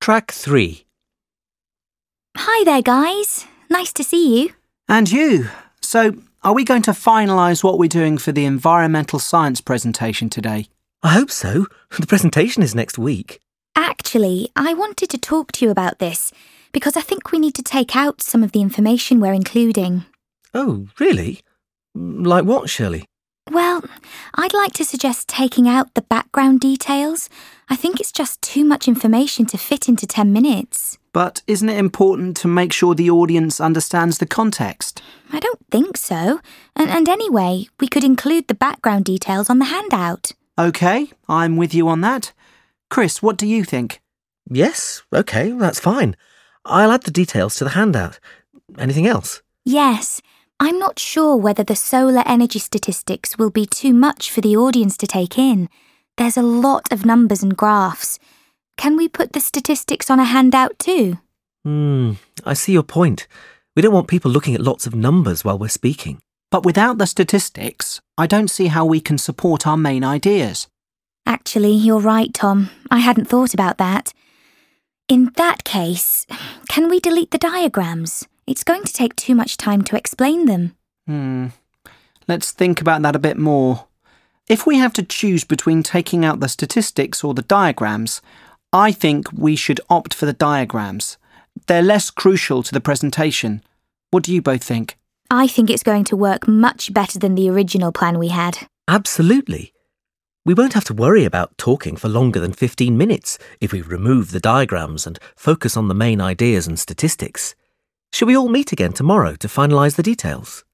Track 3. Hi there, guys. Nice to see you. And you. So, are we going to finalise what we're doing for the environmental science presentation today? I hope so. The presentation is next week. Actually, I wanted to talk to you about this because I think we need to take out some of the information we're including. Oh, really? Like what, Shirley? Well, I'd like to suggest taking out the background details. I think it's just too much information to fit into 10 minutes. But isn't it important to make sure the audience understands the context? I don't think so. And, and anyway, we could include the background details on the handout. OK, I'm with you on that. Chris, what do you think? Yes, OK, that's fine. I'll add the details to the handout. Anything else? Yes. I'm not sure whether the solar energy statistics will be too much for the audience to take in. There's a lot of numbers and graphs. Can we put the statistics on a handout too? Hmm, I see your point. We don't want people looking at lots of numbers while we're speaking. But without the statistics, I don't see how we can support our main ideas. Actually, you're right, Tom. I hadn't thought about that. In that case, can we delete the diagrams? It's going to take too much time to explain them. Hmm. Let's think about that a bit more. If we have to choose between taking out the statistics or the diagrams, I think we should opt for the diagrams. They're less crucial to the presentation. What do you both think? I think it's going to work much better than the original plan we had. Absolutely. We won't have to worry about talking for longer than 15 minutes if we remove the diagrams and focus on the main ideas and statistics. Shall we all meet again tomorrow to finalise the details?